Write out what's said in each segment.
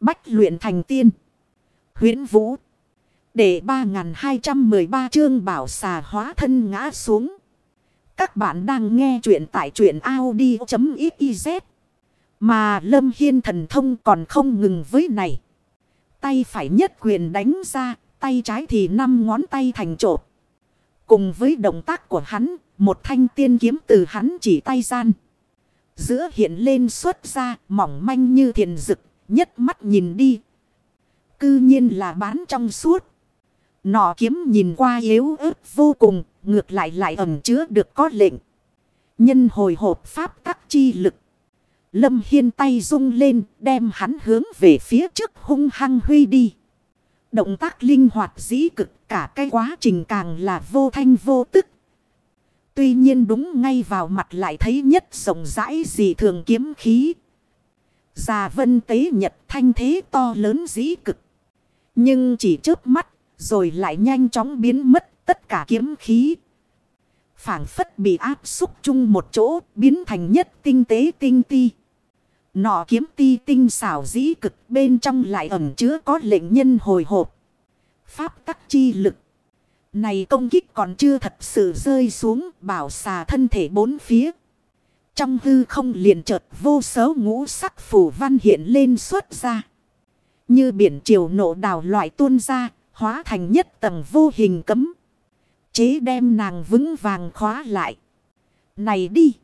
Bách luyện thành tiên. huyễn Vũ. Để 3213 chương bảo xà hóa thân ngã xuống. Các bạn đang nghe truyện tại truyện Audi.xyz. Mà Lâm Hiên thần thông còn không ngừng với này. Tay phải nhất quyền đánh ra, tay trái thì năm ngón tay thành trộp. Cùng với động tác của hắn, một thanh tiên kiếm từ hắn chỉ tay gian. Giữa hiện lên xuất ra, mỏng manh như thiền rực, nhất mắt nhìn đi. Cư nhiên là bán trong suốt. Nọ kiếm nhìn qua yếu ớt vô cùng, ngược lại lại ẩm chứa được có lệnh. Nhân hồi hộp pháp các chi lực. Lâm Hiên tay rung lên, đem hắn hướng về phía trước hung hăng huy đi. Động tác linh hoạt dĩ cực cả cái quá trình càng là vô thanh vô tức. Tuy nhiên đúng ngay vào mặt lại thấy nhất rộng rãi gì thường kiếm khí. Già vân tế nhật thanh thế to lớn dĩ cực. Nhưng chỉ trước mắt, rồi lại nhanh chóng biến mất tất cả kiếm khí. phảng phất bị áp xúc chung một chỗ, biến thành nhất tinh tế tinh ti. Nọ kiếm ti tinh xảo dĩ cực bên trong lại ẩm chứa có lệnh nhân hồi hộp. Pháp tắc chi lực. Này công kích còn chưa thật sự rơi xuống, bảo xà thân thể bốn phía. Trong hư không liền chợt vô số ngũ sắc phủ văn hiện lên xuất ra. Như biển triều nộ đào loại tuôn ra, hóa thành nhất tầng vô hình cấm. Chế đem nàng vững vàng khóa lại. Này đi!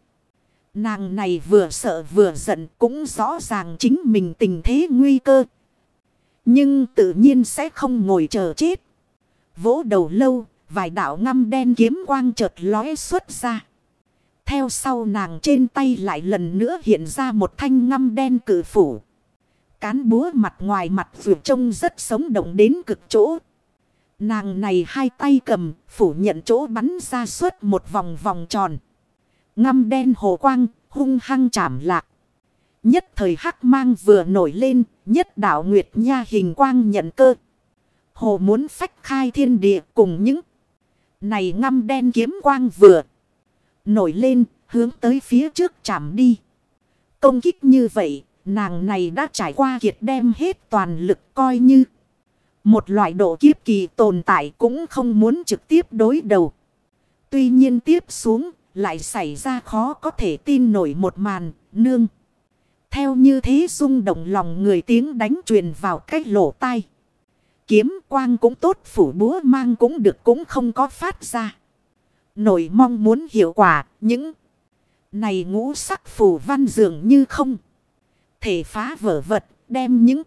Nàng này vừa sợ vừa giận cũng rõ ràng chính mình tình thế nguy cơ. Nhưng tự nhiên sẽ không ngồi chờ chết. Vỗ đầu lâu, vài đạo ngăm đen kiếm quang chợt lóe xuất ra. Theo sau nàng trên tay lại lần nữa hiện ra một thanh ngăm đen cử phủ. Cán búa mặt ngoài mặt vượt trông rất sống động đến cực chỗ. Nàng này hai tay cầm, phủ nhận chỗ bắn ra suốt một vòng vòng tròn. Ngăm đen hồ quang, hung hăng chạm lạc. Nhất thời hắc mang vừa nổi lên, nhất đảo Nguyệt Nha hình quang nhận cơ. Hồ muốn phách khai thiên địa cùng những này ngăm đen kiếm quang vừa nổi lên, hướng tới phía trước chạm đi. Công kích như vậy, nàng này đã trải qua kiệt đem hết toàn lực coi như một loại độ kiếp kỳ tồn tại cũng không muốn trực tiếp đối đầu. Tuy nhiên tiếp xuống lại xảy ra khó có thể tin nổi một màn, nương. Theo như thế rung động lòng người tiếng đánh truyền vào cách lỗ tai. Kiếm quang cũng tốt phủ búa mang cũng được cũng không có phát ra. Nổi mong muốn hiệu quả, những này ngũ sắc phù văn dường như không. Thể phá vở vật, đem những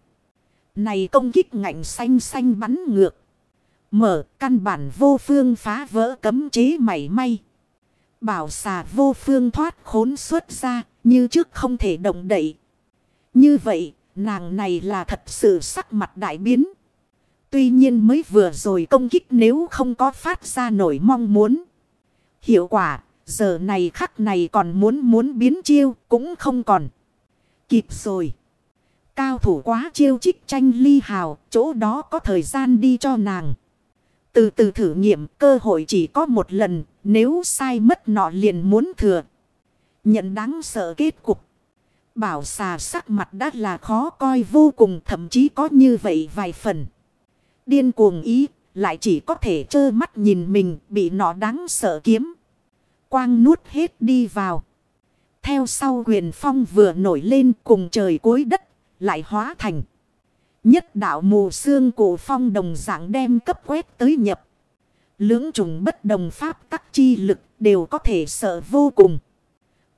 này công kích ngạnh xanh xanh bắn ngược. Mở căn bản vô phương phá vỡ cấm chế mảy may. Bảo xà vô phương thoát khốn xuất ra, như trước không thể động đậy. Như vậy, nàng này là thật sự sắc mặt đại biến. Tuy nhiên mới vừa rồi công kích nếu không có phát ra nổi mong muốn. Hiệu quả giờ này khắc này còn muốn muốn biến chiêu cũng không còn. Kịp rồi. Cao thủ quá chiêu trích tranh ly hào, chỗ đó có thời gian đi cho nàng. Từ từ thử nghiệm cơ hội chỉ có một lần, nếu sai mất nọ liền muốn thừa. Nhận đáng sợ kết cục. Bảo xà sắc mặt đã là khó coi vô cùng thậm chí có như vậy vài phần. Điên cuồng ý, lại chỉ có thể trơ mắt nhìn mình, bị nó đáng sợ kiếm. Quang nuốt hết đi vào. Theo sau huyền phong vừa nổi lên cùng trời cuối đất, lại hóa thành. Nhất đạo mù xương cổ phong đồng dạng đem cấp quét tới nhập. Lưỡng trùng bất đồng pháp tắc chi lực đều có thể sợ vô cùng.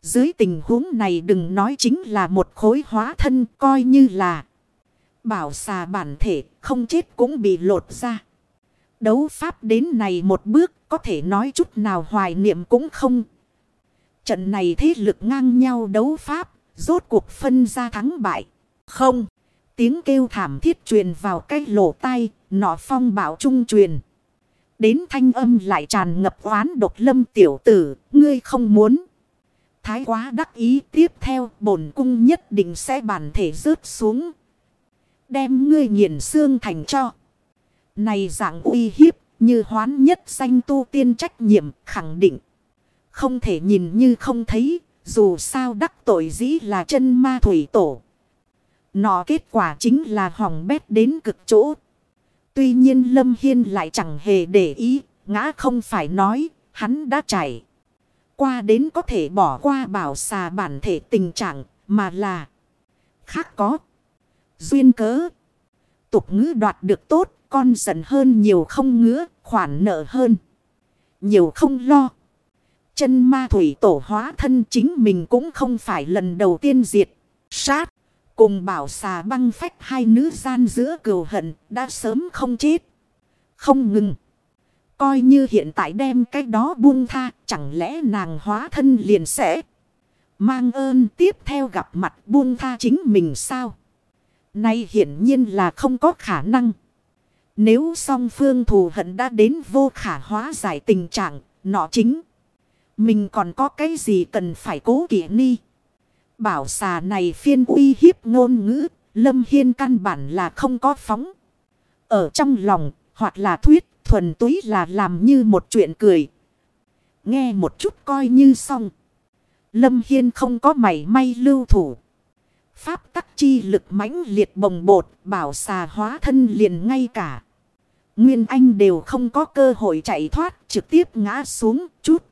Dưới tình huống này đừng nói chính là một khối hóa thân coi như là. Bảo xà bản thể không chết cũng bị lột ra. Đấu pháp đến này một bước có thể nói chút nào hoài niệm cũng không. Trận này thế lực ngang nhau đấu pháp, rốt cuộc phân ra thắng bại. Không. Tiếng kêu thảm thiết truyền vào cái lỗ tai, nọ phong bảo trung truyền. Đến thanh âm lại tràn ngập oán độc lâm tiểu tử, ngươi không muốn. Thái quá đắc ý tiếp theo bổn cung nhất định sẽ bản thể rớt xuống. Đem ngươi nghiền xương thành cho. Này dạng uy hiếp như hoán nhất danh tu tiên trách nhiệm khẳng định. Không thể nhìn như không thấy, dù sao đắc tội dĩ là chân ma thủy tổ. nó kết quả chính là hỏng bét đến cực chỗ. Tuy nhiên Lâm Hiên lại chẳng hề để ý, ngã không phải nói, hắn đã chạy Qua đến có thể bỏ qua bảo xà bản thể tình trạng, mà là khác có. Duyên cớ. Tục ngữ đoạt được tốt, con giận hơn nhiều không ngứa, khoản nợ hơn. Nhiều không lo. Chân ma thủy tổ hóa thân chính mình cũng không phải lần đầu tiên diệt. Sát. Cùng bảo xà băng phách hai nữ gian giữa cừu hận đã sớm không chết. Không ngừng. Coi như hiện tại đem cái đó buông tha chẳng lẽ nàng hóa thân liền sẽ mang ơn tiếp theo gặp mặt buông tha chính mình sao? Nay hiển nhiên là không có khả năng. Nếu song phương thù hận đã đến vô khả hóa giải tình trạng, nọ chính. Mình còn có cái gì cần phải cố kỵ ni? Bảo xà này phiên uy hiếp ngôn ngữ, Lâm Hiên căn bản là không có phóng. Ở trong lòng, hoặc là thuyết, thuần túy là làm như một chuyện cười. Nghe một chút coi như xong. Lâm Hiên không có mảy may lưu thủ. Pháp tắc chi lực mãnh liệt bồng bột, bảo xà hóa thân liền ngay cả. Nguyên Anh đều không có cơ hội chạy thoát, trực tiếp ngã xuống chút.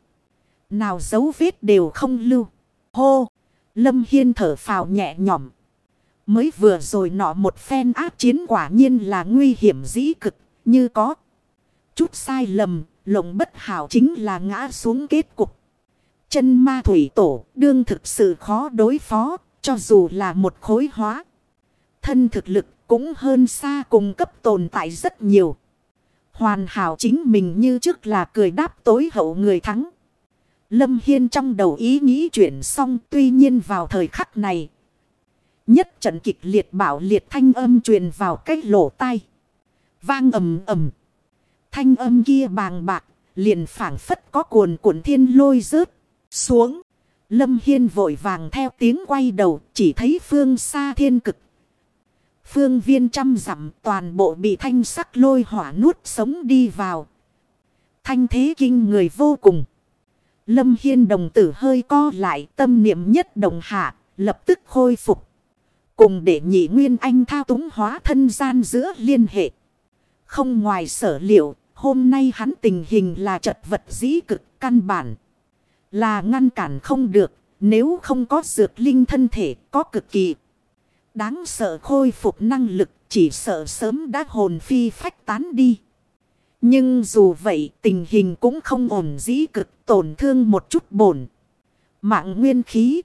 Nào dấu vết đều không lưu. Hô! Lâm Hiên thở phào nhẹ nhõm. Mới vừa rồi nọ một phen áp chiến quả nhiên là nguy hiểm dĩ cực, như có. Chút sai lầm, lộng bất hảo chính là ngã xuống kết cục. Chân ma thủy tổ đương thực sự khó đối phó, cho dù là một khối hóa. Thân thực lực cũng hơn xa cùng cấp tồn tại rất nhiều. Hoàn hảo chính mình như trước là cười đáp tối hậu người thắng. Lâm Hiên trong đầu ý nghĩ chuyển xong tuy nhiên vào thời khắc này. Nhất trận kịch liệt bảo liệt thanh âm truyền vào cái lỗ tai. Vang ầm ầm. Thanh âm kia bàng bạc, liền phảng phất có cuồn cuộn thiên lôi rớt xuống. Lâm Hiên vội vàng theo tiếng quay đầu, chỉ thấy phương xa thiên cực. Phương viên trăm dặm toàn bộ bị thanh sắc lôi hỏa nuốt sống đi vào. Thanh thế kinh người vô cùng. Lâm Hiên đồng tử hơi co lại tâm niệm nhất đồng hạ, lập tức khôi phục. Cùng để nhị nguyên anh thao túng hóa thân gian giữa liên hệ. Không ngoài sở liệu, hôm nay hắn tình hình là chật vật dĩ cực căn bản. Là ngăn cản không được, nếu không có dược linh thân thể có cực kỳ. Đáng sợ khôi phục năng lực chỉ sợ sớm đã hồn phi phách tán đi. Nhưng dù vậy tình hình cũng không ổn dĩ cực tổn thương một chút bổn. Mạng nguyên khí.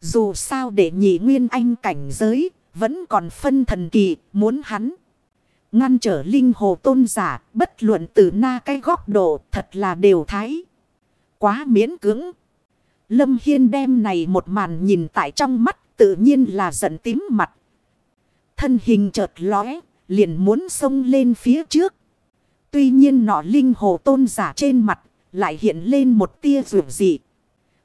Dù sao để nhị nguyên anh cảnh giới vẫn còn phân thần kỳ muốn hắn. Ngăn trở linh hồ tôn giả bất luận từ na cái góc độ thật là đều thái. Quá miễn cưỡng. Lâm Hiên đem này một màn nhìn tại trong mắt tự nhiên là giận tím mặt. Thân hình chợt lóe liền muốn xông lên phía trước. Tuy nhiên nọ linh hồ tôn giả trên mặt lại hiện lên một tia rượu dị.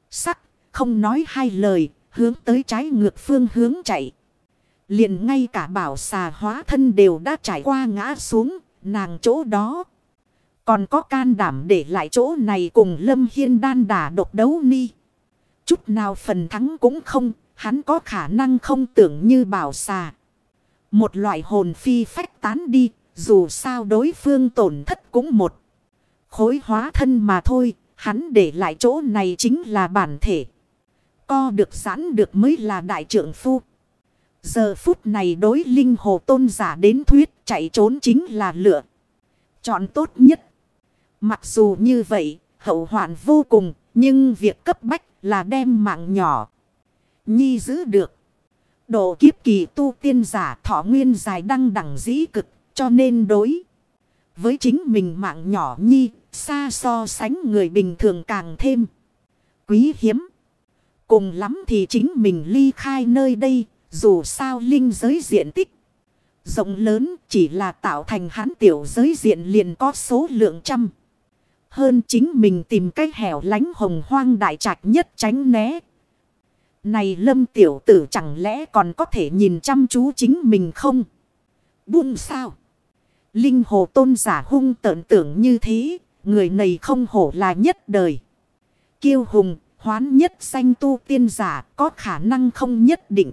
Sắc không nói hai lời hướng tới trái ngược phương hướng chạy. Liền ngay cả bảo xà hóa thân đều đã trải qua ngã xuống, nàng chỗ đó. Còn có can đảm để lại chỗ này cùng Lâm Hiên đan đả độc đấu ni. Chút nào phần thắng cũng không, hắn có khả năng không tưởng như bảo xà. Một loại hồn phi phách tán đi, dù sao đối phương tổn thất cũng một. Khối hóa thân mà thôi, hắn để lại chỗ này chính là bản thể. Co được giãn được mới là đại trưởng phu. Giờ phút này đối linh hồ tôn giả đến thuyết chạy trốn chính là lựa. Chọn tốt nhất. Mặc dù như vậy, hậu hoạn vô cùng, nhưng việc cấp bách là đem mạng nhỏ. Nhi giữ được. Độ kiếp kỳ tu tiên giả thọ nguyên dài đăng đẳng dĩ cực, cho nên đối. Với chính mình mạng nhỏ nhi, xa so sánh người bình thường càng thêm quý hiếm. Cùng lắm thì chính mình ly khai nơi đây, dù sao linh giới diện tích rộng lớn chỉ là tạo thành hắn tiểu giới diện liền có số lượng trăm. Hơn chính mình tìm cái hẻo lánh hồng hoang đại trạch nhất tránh né. Này lâm tiểu tử chẳng lẽ còn có thể nhìn chăm chú chính mình không? Buông sao? Linh hồ tôn giả hung tợn tưởng như thế, người này không hổ là nhất đời. Kiêu hùng, hoán nhất sanh tu tiên giả có khả năng không nhất định.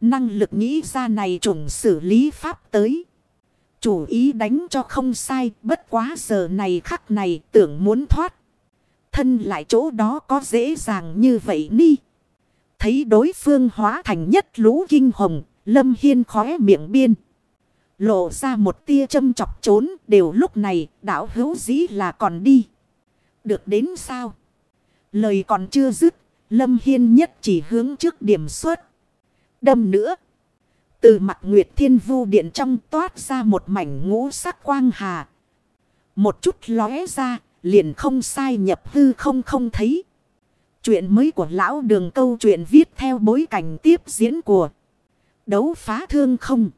Năng lực nghĩ ra này trùng xử lý pháp tới. Chủ ý đánh cho không sai, bất quá giờ này khắc này tưởng muốn thoát. Thân lại chỗ đó có dễ dàng như vậy ni. Thấy đối phương hóa thành nhất lũ kinh hồng, lâm hiên khóe miệng biên. Lộ ra một tia châm chọc trốn đều lúc này đảo hữu dĩ là còn đi. Được đến sao? Lời còn chưa dứt, lâm hiên nhất chỉ hướng trước điểm xuất. Đâm nữa. Từ mặt Nguyệt Thiên Vu Điện trong toát ra một mảnh ngũ sắc quang hà. Một chút lóe ra, liền không sai nhập hư không không thấy. Chuyện mới của lão đường câu chuyện viết theo bối cảnh tiếp diễn của đấu phá thương không.